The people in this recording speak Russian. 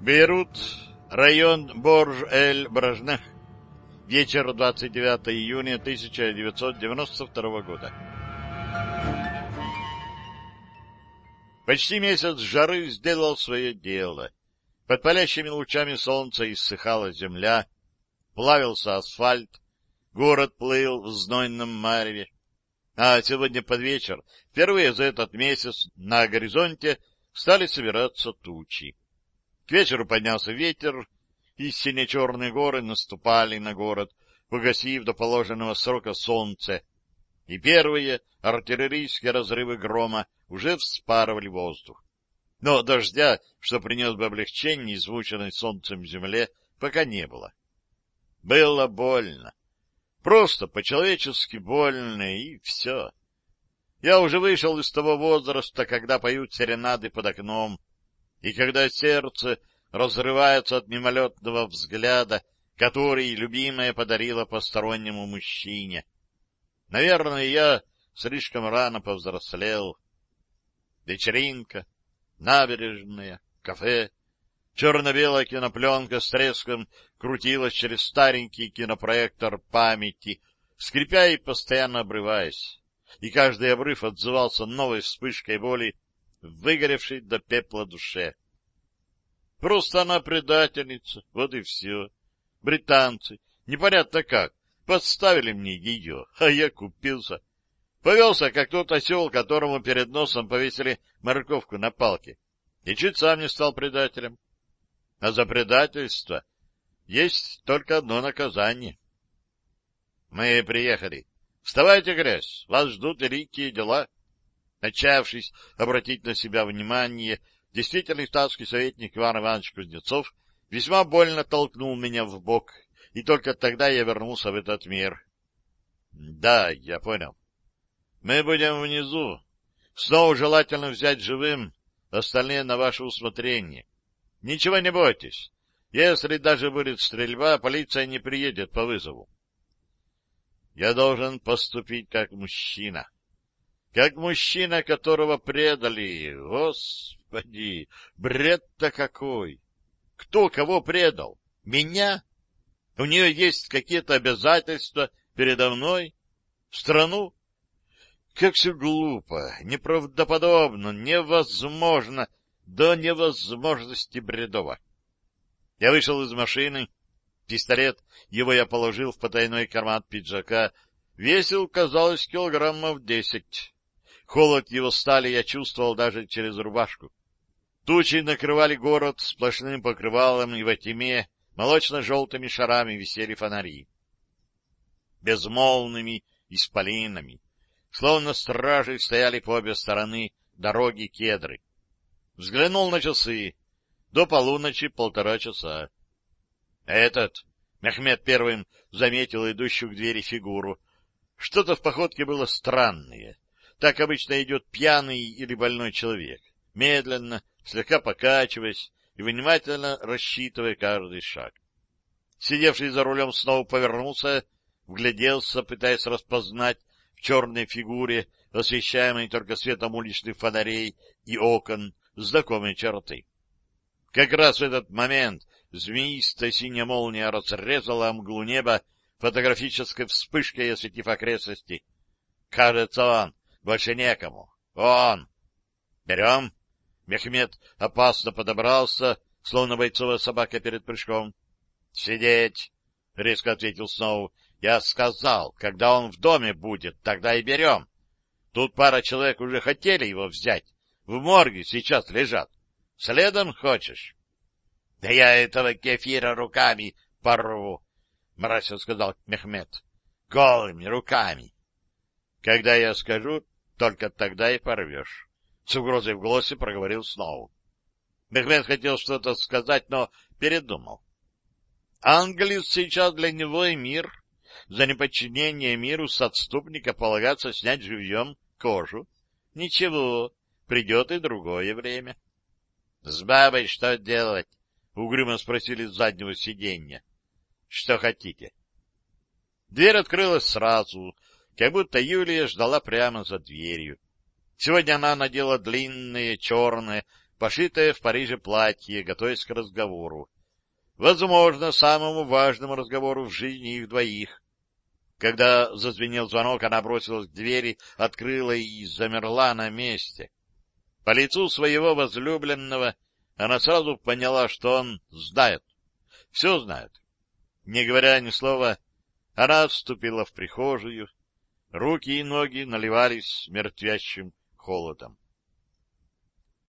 Бейрут, район Борж-эль-Бражнах. Вечер 29 июня 1992 года. Почти месяц жары сделал свое дело. Под палящими лучами солнца иссыхала земля, плавился асфальт, город плыл в знойном мареве. А сегодня под вечер, впервые за этот месяц, на горизонте стали собираться тучи. К вечеру поднялся ветер, и сине-черные горы наступали на город, погасив до положенного срока солнце, и первые артиллерийские разрывы грома уже вспарывали воздух. Но дождя, что принес бы облегчение измученной солнцем земле, пока не было. Было больно. Просто по-человечески больно, и все. Я уже вышел из того возраста, когда поют серенады под окном, и когда сердце разрывается от мимолетного взгляда, который любимая подарила постороннему мужчине. Наверное, я слишком рано повзрослел. Вечеринка, набережная, кафе, черно-белая кинопленка с треском крутилась через старенький кинопроектор памяти, скрипя и постоянно обрываясь. И каждый обрыв отзывался новой вспышкой боли выгоревшей до пепла душе. Просто она предательница, вот и все. Британцы, непонятно как, подставили мне ее, а я купился. Повелся, как тот осел, которому перед носом повесили морковку на палке. И чуть сам не стал предателем. А за предательство есть только одно наказание. Мы приехали. Вставайте, грязь, вас ждут великие дела. Начавшись обратить на себя внимание, действительный статский советник Иван Иванович Кузнецов весьма больно толкнул меня в бок, и только тогда я вернулся в этот мир. — Да, я понял. — Мы будем внизу. Снова желательно взять живым, остальные на ваше усмотрение. Ничего не бойтесь. Если даже будет стрельба, полиция не приедет по вызову. Я должен поступить как мужчина. Как мужчина, которого предали. Господи, бред-то какой! Кто кого предал? Меня? У нее есть какие-то обязательства передо мной? Страну? Как все глупо, неправдоподобно, невозможно, до невозможности бредово. Я вышел из машины. Пистолет, его я положил в потайной карман пиджака, весил, казалось, килограммов десять. Холод его стали я чувствовал даже через рубашку. Тучи накрывали город сплошным покрывалом, и во тьме молочно-желтыми шарами висели фонари. Безмолвными исполинами, словно стражи стояли по обе стороны дороги кедры. Взглянул на часы. До полуночи полтора часа. Этот, Мехмед первым заметил идущую к двери фигуру. Что-то в походке было странное. Так обычно идет пьяный или больной человек, медленно, слегка покачиваясь и внимательно рассчитывая каждый шаг. Сидевший за рулем снова повернулся, вгляделся, пытаясь распознать в черной фигуре, освещаемой только светом уличных фонарей и окон, знакомые черты. Как раз в этот момент змеистая синяя молния разрезала мглу неба фотографической вспышкой, осветив окрестности. Кажется, он больше некому. Он! Берем. Мехмед опасно подобрался, словно бойцовая собака перед прыжком. Сидеть! — резко ответил Сноу. — Я сказал, когда он в доме будет, тогда и берем. Тут пара человек уже хотели его взять. В морге сейчас лежат. Следом хочешь? — Да я этого кефира руками порву, — мрачно сказал Мехмед. — Голыми руками. Когда я скажу, только тогда и порвешь. С угрозой в голосе проговорил Сноу. Мехмед хотел что-то сказать, но передумал. Англис сейчас для него и мир. За неподчинение миру с отступника полагаться снять живьем кожу. Ничего, придет и другое время. — С бабой что делать? — угрюмо спросили с заднего сиденья. — Что хотите? Дверь открылась сразу, как будто Юлия ждала прямо за дверью. Сегодня она надела длинное, черное, пошитое в Париже платье, готовясь к разговору. Возможно, самому важному разговору в жизни их двоих. Когда зазвенел звонок, она бросилась к двери, открыла и замерла на месте. По лицу своего возлюбленного она сразу поняла, что он знает, все знает. Не говоря ни слова, она вступила в прихожую. Руки и ноги наливались мертвящим холодом.